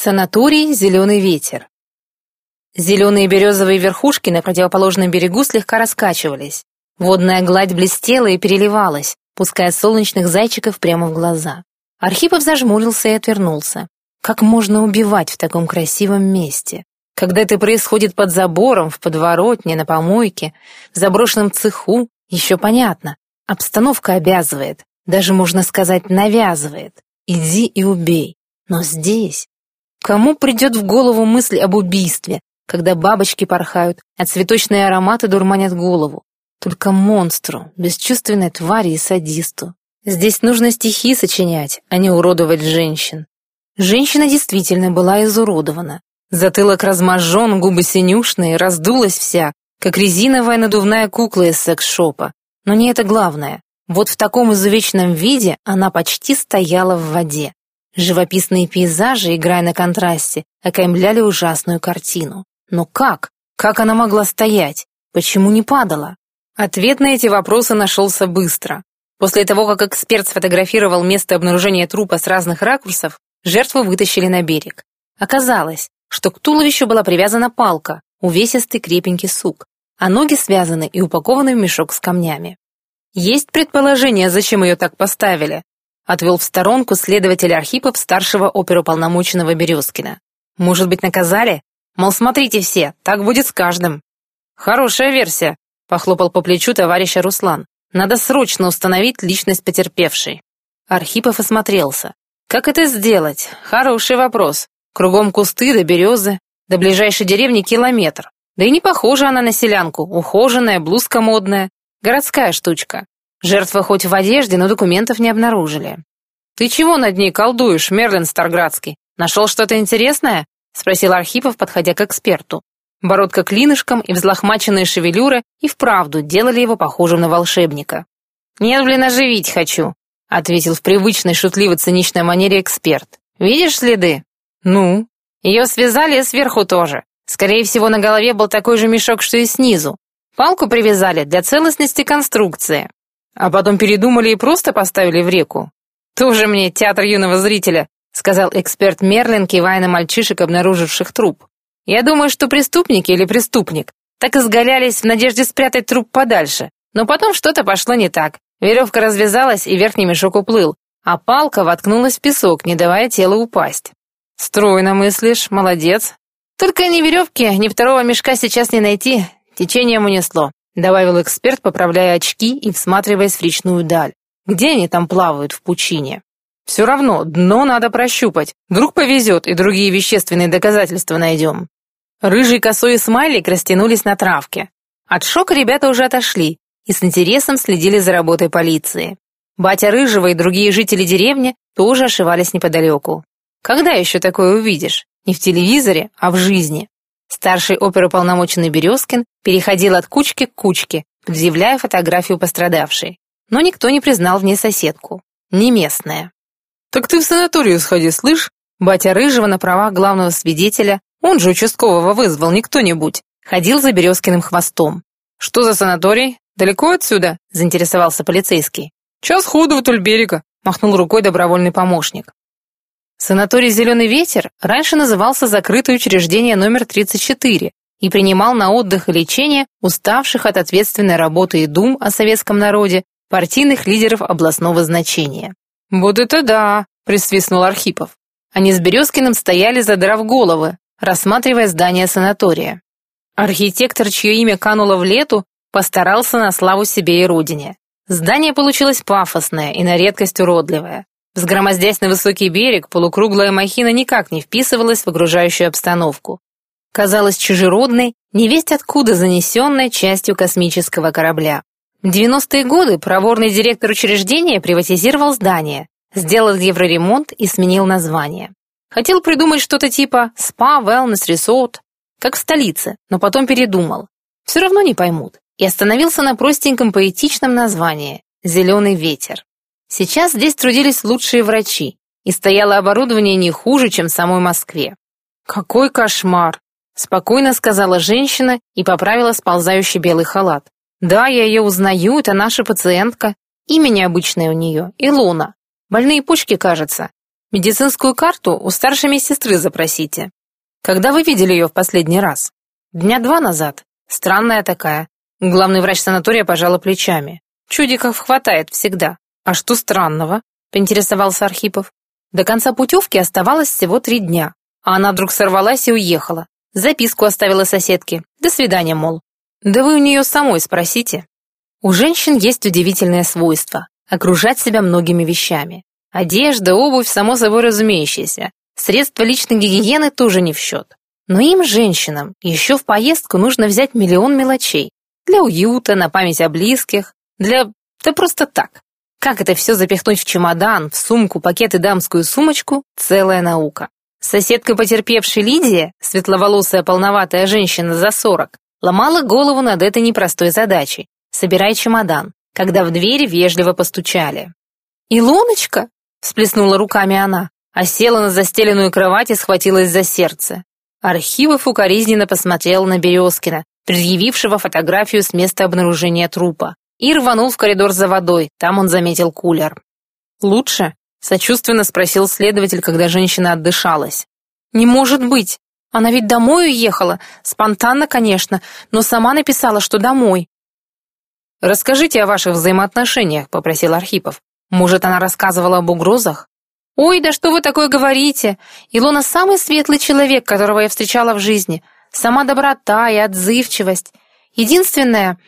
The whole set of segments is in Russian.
Санаторий «Зеленый ветер». Зеленые березовые верхушки на противоположном берегу слегка раскачивались. Водная гладь блестела и переливалась, пуская солнечных зайчиков прямо в глаза. Архипов зажмурился и отвернулся. Как можно убивать в таком красивом месте? Когда это происходит под забором, в подворотне, на помойке, в заброшенном цеху, еще понятно. Обстановка обязывает, даже, можно сказать, навязывает. Иди и убей. Но здесь Кому придет в голову мысль об убийстве, когда бабочки порхают, а цветочные ароматы дурманят голову? Только монстру, бесчувственной твари и садисту. Здесь нужно стихи сочинять, а не уродовать женщин. Женщина действительно была изуродована. Затылок разможжен, губы синюшные, раздулась вся, как резиновая надувная кукла из секс-шопа. Но не это главное. Вот в таком изувеченном виде она почти стояла в воде. Живописные пейзажи, играя на контрасте, окаймляли ужасную картину. Но как? Как она могла стоять? Почему не падала? Ответ на эти вопросы нашелся быстро. После того, как эксперт сфотографировал место обнаружения трупа с разных ракурсов, жертву вытащили на берег. Оказалось, что к туловищу была привязана палка, увесистый крепенький сук, а ноги связаны и упакованы в мешок с камнями. Есть предположение, зачем ее так поставили, Отвел в сторонку следователь Архипов старшего оперуполномоченного Березкина. «Может быть, наказали? Мол, смотрите все, так будет с каждым». «Хорошая версия», — похлопал по плечу товарища Руслан. «Надо срочно установить личность потерпевшей». Архипов осмотрелся. «Как это сделать? Хороший вопрос. Кругом кусты да березы. До ближайшей деревни километр. Да и не похожа она на селянку. Ухоженная, блузка модная. Городская штучка. Жертва хоть в одежде, но документов не обнаружили. «Ты чего над ней колдуешь, Мерлин Старградский? Нашел что-то интересное?» — спросил Архипов, подходя к эксперту. Бородка клинышком и взлохмаченные шевелюры и вправду делали его похожим на волшебника. «Нет, блин, оживить хочу», — ответил в привычной шутливо-циничной манере эксперт. «Видишь следы?» «Ну?» «Ее связали сверху тоже. Скорее всего, на голове был такой же мешок, что и снизу. Палку привязали для целостности конструкции. А потом передумали и просто поставили в реку. Тоже мне театр юного зрителя, сказал эксперт Мерлин, кивая на мальчишек, обнаруживших труп. Я думаю, что преступники или преступник так изгалялись в надежде спрятать труп подальше. Но потом что-то пошло не так. Веревка развязалась, и верхний мешок уплыл, а палка воткнулась в песок, не давая телу упасть. «Стройно мыслишь, молодец. Только ни веревки, ни второго мешка сейчас не найти, течением унесло добавил эксперт, поправляя очки и всматриваясь в речную даль. Где они там плавают в пучине? Все равно, дно надо прощупать. Вдруг повезет, и другие вещественные доказательства найдем. Рыжий косой и смайлик растянулись на травке. От шока ребята уже отошли и с интересом следили за работой полиции. Батя Рыжего и другие жители деревни тоже ошивались неподалеку. Когда еще такое увидишь? Не в телевизоре, а в жизни. Старший оперуполномоченный Березкин переходил от кучки к кучке, предъявляя фотографию пострадавшей. Но никто не признал в ней соседку. Не местная. «Так ты в санаторию сходи, слышь?» Батя Рыжего на правах главного свидетеля, он же участкового вызвал, не кто-нибудь, ходил за Березкиным хвостом. «Что за санаторий? Далеко отсюда?» – заинтересовался полицейский. «Час ходу вдоль берега», – махнул рукой добровольный помощник. Санаторий «Зеленый ветер» раньше назывался «Закрытое учреждение номер 34» и принимал на отдых и лечение уставших от ответственной работы и дум о советском народе партийных лидеров областного значения. «Вот это да!» – присвистнул Архипов. Они с Березкиным стояли, задрав головы, рассматривая здание санатория. Архитектор, чье имя кануло в лету, постарался на славу себе и родине. Здание получилось пафосное и на редкость уродливое. Взгромоздясь на высокий берег, полукруглая махина никак не вписывалась в окружающую обстановку. Казалась чужеродной, невесть откуда занесенной частью космического корабля. В 90-е годы проворный директор учреждения приватизировал здание, сделал евроремонт и сменил название. Хотел придумать что-то типа «спа, wellness, resort», как в столице, но потом передумал. Все равно не поймут. И остановился на простеньком поэтичном названии «Зеленый ветер». Сейчас здесь трудились лучшие врачи, и стояло оборудование не хуже, чем в самой Москве. «Какой кошмар!» — спокойно сказала женщина и поправила сползающий белый халат. «Да, я ее узнаю, это наша пациентка. Имя необычное у нее — Илона. Больные почки, кажется. Медицинскую карту у старшей медсестры запросите. Когда вы видели ее в последний раз? Дня два назад. Странная такая. Главный врач санатория пожала плечами. Чудиков хватает всегда. А что странного? Поинтересовался Архипов. До конца путевки оставалось всего три дня, а она вдруг сорвалась и уехала. Записку оставила соседке. До свидания, мол. Да вы у нее самой спросите. У женщин есть удивительное свойство – окружать себя многими вещами. Одежда, обувь, само собой разумеющееся. Средства личной гигиены тоже не в счет. Но им, женщинам, еще в поездку нужно взять миллион мелочей. Для уюта, на память о близких, для... да просто так. Как это все запихнуть в чемодан, в сумку, пакет и дамскую сумочку – целая наука. Соседка потерпевшей Лидия, светловолосая полноватая женщина за сорок, ломала голову над этой непростой задачей – собирай чемодан, когда в двери вежливо постучали. «Илоночка?» Всплеснула руками она, а села на застеленную кровать и схватилась за сердце. Архивов укоризненно посмотрел на Березкина, предъявившего фотографию с места обнаружения трупа, и рванул в коридор за водой, там он заметил кулер. «Лучше?» — сочувственно спросил следователь, когда женщина отдышалась. «Не может быть! Она ведь домой уехала, спонтанно, конечно, но сама написала, что домой». «Расскажите о ваших взаимоотношениях», — попросил Архипов. Может, она рассказывала об угрозах? «Ой, да что вы такое говорите? Илона самый светлый человек, которого я встречала в жизни. Сама доброта и отзывчивость. Единственное...»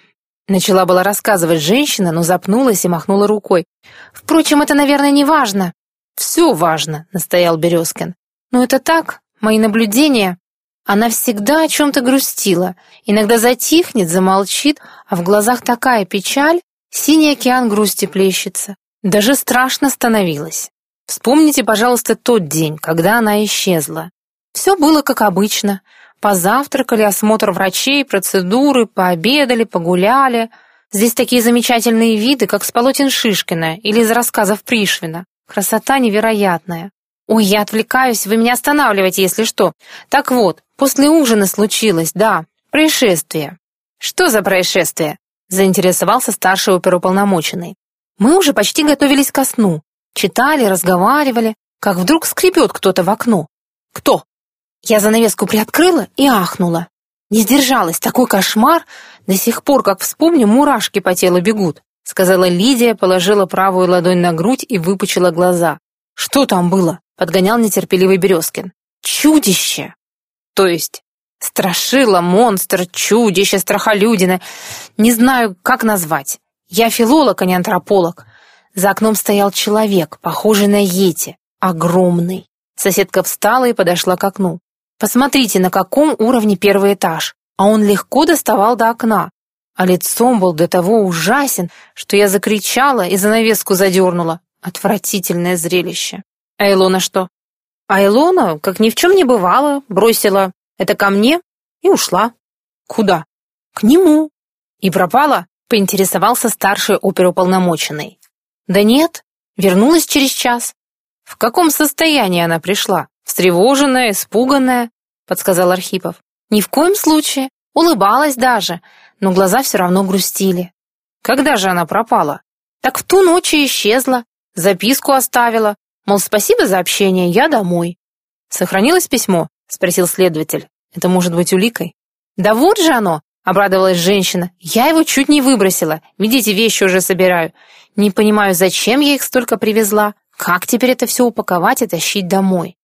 Начала была рассказывать женщина, но запнулась и махнула рукой. «Впрочем, это, наверное, не важно». «Все важно», — настоял Березкин. «Но это так, мои наблюдения...» Она всегда о чем-то грустила, иногда затихнет, замолчит, а в глазах такая печаль, синий океан грусти плещется. Даже страшно становилось. Вспомните, пожалуйста, тот день, когда она исчезла. Все было как обычно. Позавтракали, осмотр врачей, процедуры, пообедали, погуляли. Здесь такие замечательные виды, как с полотен Шишкина или из рассказов Пришвина. Красота невероятная. Ой, я отвлекаюсь, вы меня останавливаете, если что. Так вот, после ужина случилось, да, происшествие. Что за происшествие? Заинтересовался старший оперуполномоченный. Мы уже почти готовились ко сну. Читали, разговаривали, как вдруг скребет кто-то в окно. Кто? Я занавеску приоткрыла и ахнула. Не сдержалась, такой кошмар. До сих пор, как вспомню, мурашки по телу бегут, сказала Лидия, положила правую ладонь на грудь и выпучила глаза. Что там было? Подгонял нетерпеливый Березкин. Чудище! То есть страшила, монстр, чудище, страхолюдина. Не знаю, как назвать. Я филолог, а не антрополог. За окном стоял человек, похожий на Йети, огромный. Соседка встала и подошла к окну. Посмотрите, на каком уровне первый этаж, а он легко доставал до окна. А лицом был до того ужасен, что я закричала и занавеску задернула. Отвратительное зрелище. А Илона что? А Илона, как ни в чем не бывало, бросила «это ко мне» и ушла. Куда? К нему. И пропала? поинтересовался старший оперуполномоченный. «Да нет, вернулась через час». «В каком состоянии она пришла? Встревоженная, испуганная?» — подсказал Архипов. «Ни в коем случае. Улыбалась даже, но глаза все равно грустили». «Когда же она пропала?» «Так в ту ночь и исчезла. Записку оставила. Мол, спасибо за общение, я домой». «Сохранилось письмо?» — спросил следователь. «Это может быть уликой?» «Да вот же оно!» — обрадовалась женщина. «Я его чуть не выбросила. Видите, вещи уже собираю. Не понимаю, зачем я их столько привезла. Как теперь это все упаковать и тащить домой?»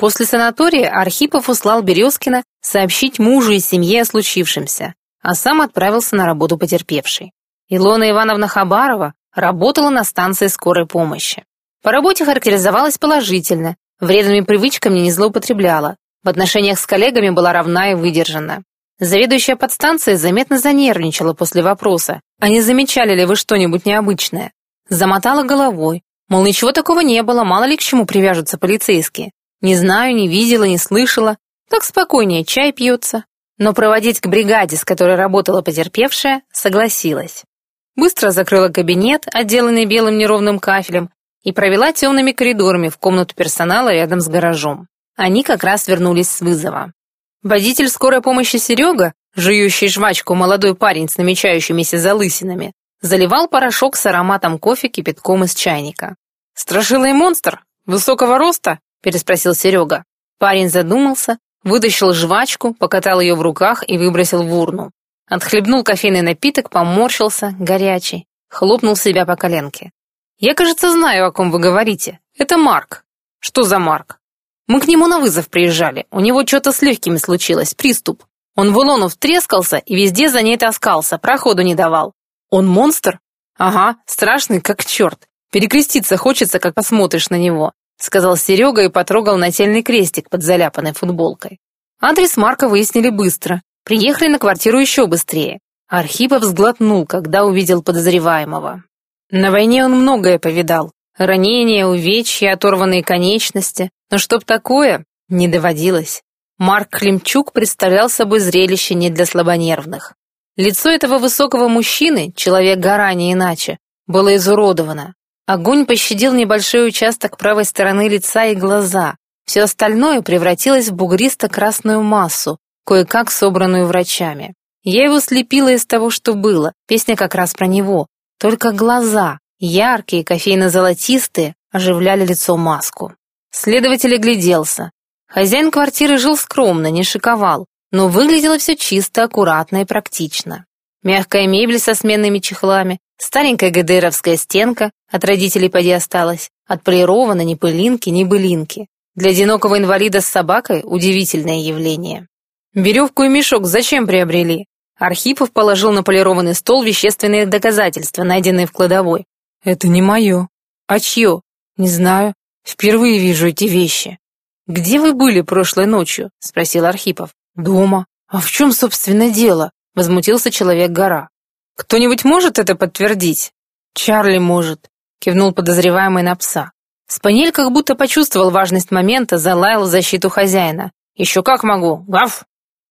После санатория Архипов услал Березкина сообщить мужу и семье о случившемся, а сам отправился на работу потерпевшей. Илона Ивановна Хабарова работала на станции скорой помощи. По работе характеризовалась положительно, вредными привычками не злоупотребляла, в отношениях с коллегами была равна и выдержана. Заведующая подстанцией заметно занервничала после вопроса, а не замечали ли вы что-нибудь необычное. Замотала головой, мол, ничего такого не было, мало ли к чему привяжутся полицейские. Не знаю, не видела, не слышала. Так спокойнее, чай пьется. Но проводить к бригаде, с которой работала потерпевшая, согласилась. Быстро закрыла кабинет, отделанный белым неровным кафелем, и провела темными коридорами в комнату персонала рядом с гаражом. Они как раз вернулись с вызова. Водитель скорой помощи Серега, жующий жвачку молодой парень с намечающимися залысинами, заливал порошок с ароматом кофе кипятком из чайника. «Страшилый монстр!» — «Высокого роста?» — переспросил Серега. Парень задумался, вытащил жвачку, покатал ее в руках и выбросил в урну. Отхлебнул кофейный напиток, поморщился, горячий, хлопнул себя по коленке. «Я, кажется, знаю, о ком вы говорите. Это Марк». «Что за Марк?» «Мы к нему на вызов приезжали. У него что-то с легкими случилось, приступ. Он в улону втрескался и везде за ней таскался, проходу не давал. Он монстр? Ага, страшный как черт. Перекреститься хочется, как посмотришь на него», сказал Серега и потрогал нательный крестик под заляпанной футболкой. Адрес Марка выяснили быстро. Приехали на квартиру еще быстрее. Архипов сглотнул, когда увидел подозреваемого. На войне он многое повидал. Ранения, увечья, оторванные конечности. Но чтоб такое, не доводилось. Марк Климчук представлял собой зрелище не для слабонервных. Лицо этого высокого мужчины, человек-гора не иначе, было изуродовано. Огонь пощадил небольшой участок правой стороны лица и глаза. Все остальное превратилось в бугристо-красную массу, кое-как собранную врачами. Я его слепила из того, что было, песня как раз про него. Только глаза, яркие, кофейно-золотистые, оживляли лицо маску. Следователь огляделся. Хозяин квартиры жил скромно, не шиковал, но выглядело все чисто, аккуратно и практично. Мягкая мебель со сменными чехлами, старенькая ГДРовская стенка, от родителей поди осталась, отполирована ни пылинки, ни былинки. Для одинокого инвалида с собакой удивительное явление. Веревку и мешок зачем приобрели? Архипов положил на полированный стол вещественные доказательства, найденные в кладовой. Это не мое. А чье? Не знаю. Впервые вижу эти вещи. «Где вы были прошлой ночью?» — спросил Архипов. «Дома. А в чем, собственно, дело?» — возмутился человек-гора. «Кто-нибудь может это подтвердить?» «Чарли может», — кивнул подозреваемый на пса. Спанель как будто почувствовал важность момента, залаял в защиту хозяина. «Еще как могу! Гав!»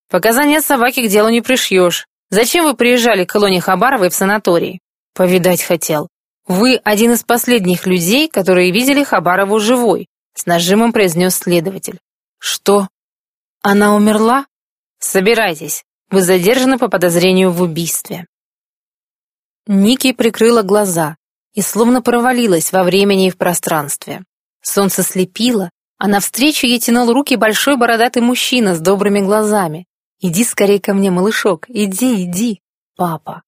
«Показания собаки к делу не пришьешь. Зачем вы приезжали к колонии Хабаровой в санаторий?» «Повидать хотел. Вы один из последних людей, которые видели Хабарову живой. С нажимом произнес следователь. Что? Она умерла? Собирайтесь. Вы задержаны по подозрению в убийстве. Ники прикрыла глаза и словно провалилась во времени и в пространстве. Солнце слепило, а навстречу ей тянул руки большой бородатый мужчина с добрыми глазами. «Иди скорее ко мне, малышок, иди, иди, папа».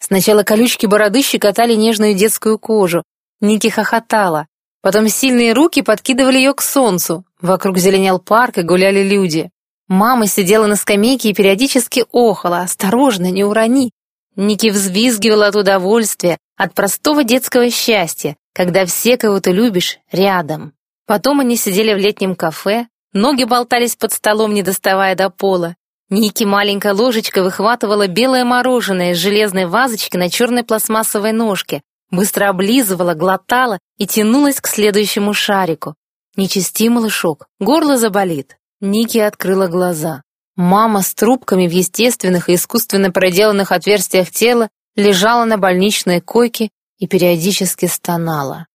Сначала колючки бороды щекотали нежную детскую кожу. Ники хохотала, Потом сильные руки подкидывали ее к солнцу. Вокруг зеленел парк и гуляли люди. Мама сидела на скамейке и периодически охала. «Осторожно, не урони!» Ники взвизгивала от удовольствия, от простого детского счастья, когда все, кого ты любишь, рядом. Потом они сидели в летнем кафе, ноги болтались под столом, не доставая до пола. Ники маленькая ложечка выхватывала белое мороженое из железной вазочки на черной пластмассовой ножке, быстро облизывала, глотала и тянулась к следующему шарику. «Не чисти, малышок, горло заболит». Ники открыла глаза. Мама с трубками в естественных и искусственно проделанных отверстиях тела лежала на больничной койке и периодически стонала.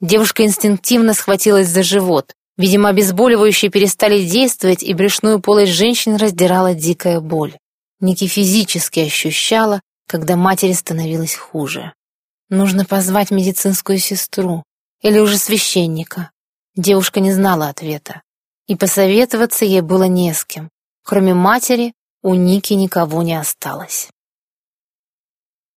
Девушка инстинктивно схватилась за живот. Видимо, обезболивающие перестали действовать, и брюшную полость женщин раздирала дикая боль. Ники физически ощущала, когда матери становилось хуже. Нужно позвать медицинскую сестру или уже священника. Девушка не знала ответа. И посоветоваться ей было не с кем. Кроме матери, у Ники никого не осталось.